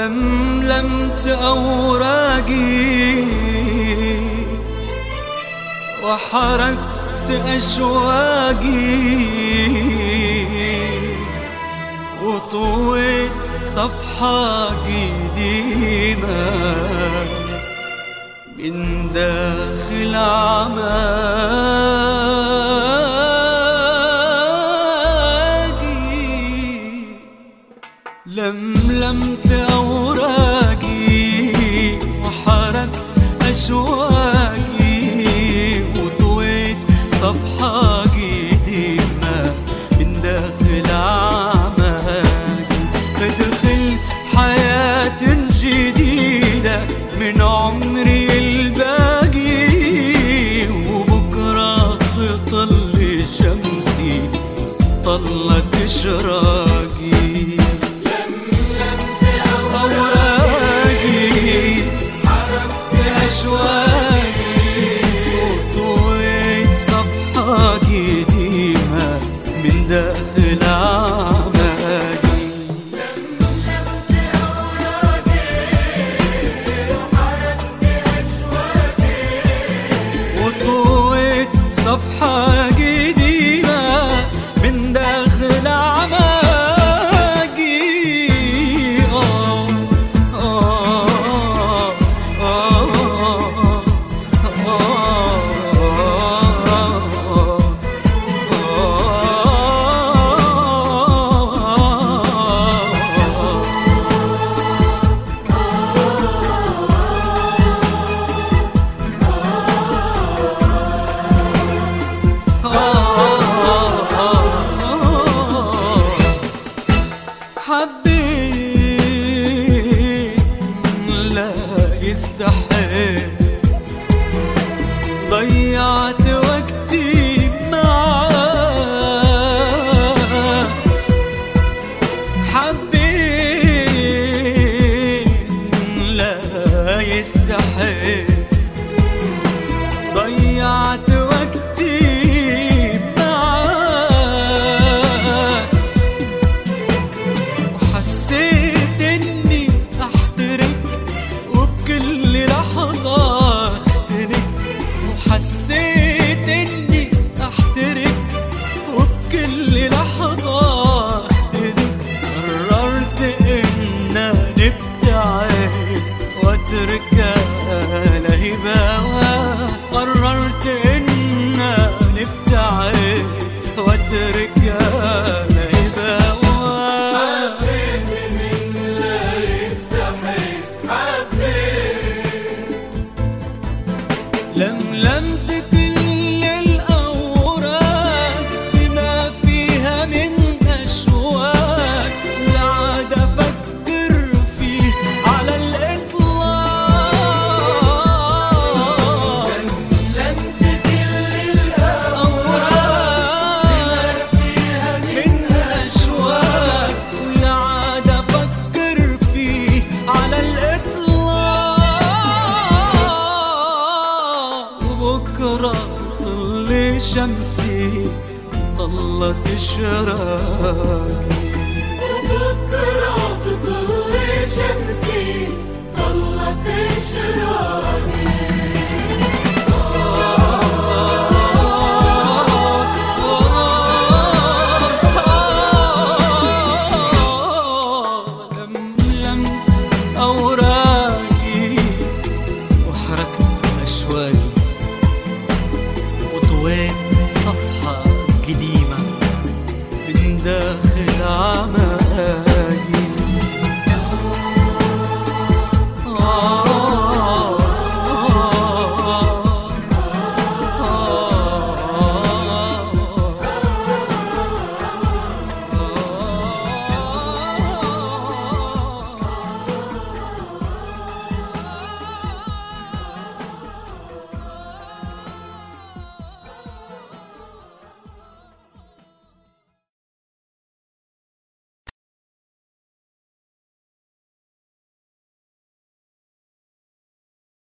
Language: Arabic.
لملمت أوراقي وحركت أشواقي. وطويت صفحة قديمة من داخل أعماقي لملمت أوراقي وحركت أشواقي وطويت صفحة قديمة من داخل أعماقي. بدخل حياة جديدة من عمري الباقي وبكرة تطل شمسي طلت إشراقي. من داخل أعماقي وطويت صفحة لا يستحق ضيعت واتركها لهباها قررت إن نبتعد واتركها لهباها لملمت كل بكرة طل شمسي طلت شراكي. بكرة تطل شمسي